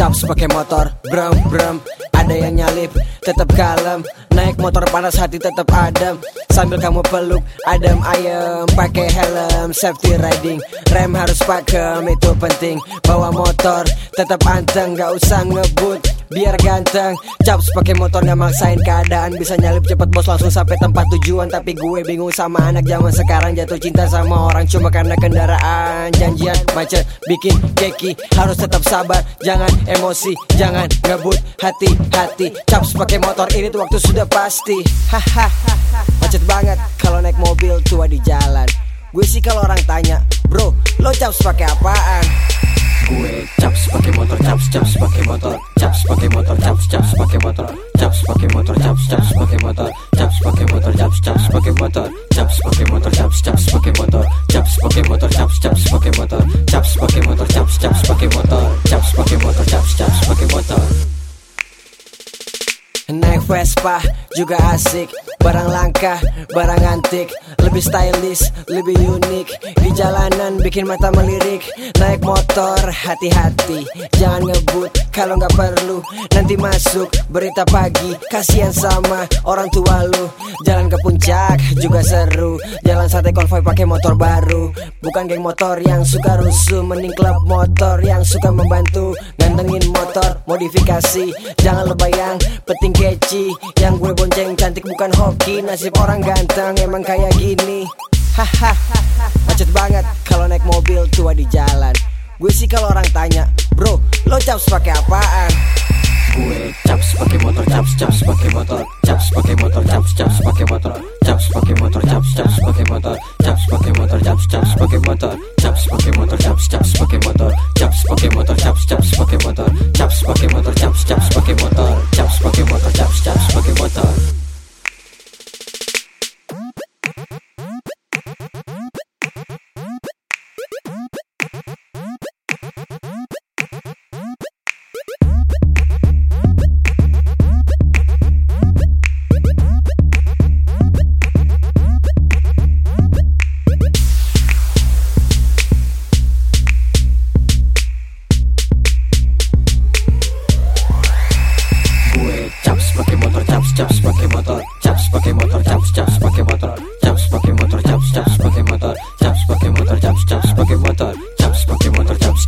caps pakai motor Bram bram ada yang nyalip tetap kalem. Naik motor panas hati tetap adem. Sambil kamu peluk adem ayem. Pakai helm safety riding. Rem harus pakem itu penting. Bawa motor tetap anteng Gak usah ngebut biar ganteng Caps pakai motor maksain keadaan. Bisa nyalip cepet bos langsung sampai tempat tujuan. Tapi gue bingung sama anak zaman sekarang. Jatuh cinta sama orang cuma karena kendaraan. Janjian macet bikin keki Harus tetap sabar. Jangan emosi Jangan ngebut hati-hati. Caps pakai motor ini tuh waktu sudah pasti. Hahaha Macet banget kalau naik mobil tua di jalan. Gue sih kalau orang tanya Bro lo caps pakai apaan gue. Caps pakai motor caps caps pakai motor. Caps pakai motor caps caps pakai motor. Caps pakai motor caps caps pakai motor. Caps pakai motor caps caps pakai motor. Caps pakai motor caps caps pakai motor. Caps pakai motor caps caps pakai motor. Caps pakai motor caps caps pakai motor. Caps pakai motor caps caps pakai motor. Naik Vespa juga asik Barang langka, barang antik Lebih stylish, lebih unik Di jalanan bikin mata melirik Naik motor, hati-hati. Jangan ngebut kalau nggak perlu. Nanti masuk berita pagi Kasian sama orang tua lu. Jalan ke puncak juga seru Jalan santai konvoy pakai motor baru. Bukan geng motor yang suka rusuh Mending klub motor yang suka membantu. Gantengin motor, modifikasi. Jangan lebayang, penting keci Yang gue bonceng cantik bukan hoki Nasib orang ganteng emang kayak gini Hahaha Macet banget kalau naik mobil tua di jalan Gue sih kalau orang tanya Bro, lo caps pakai apaan? gue caps pakai motor caps caps pakai motor caps pakai motor caps caps pakai motor caps pakai motor caps caps pakai motor caps pakai motor caps caps pakai motor caps pakai motor caps caps pakai motor caps pakai motor caps caps pakai motor caps pakai motor caps caps pakai motor caps pakai motor. Caps pakai motor. Caps caps pakai motor. Caps pakai motor. Caps caps pakai motor. Caps pakai motor. Caps caps pakai motor. Caps pakai motor. Caps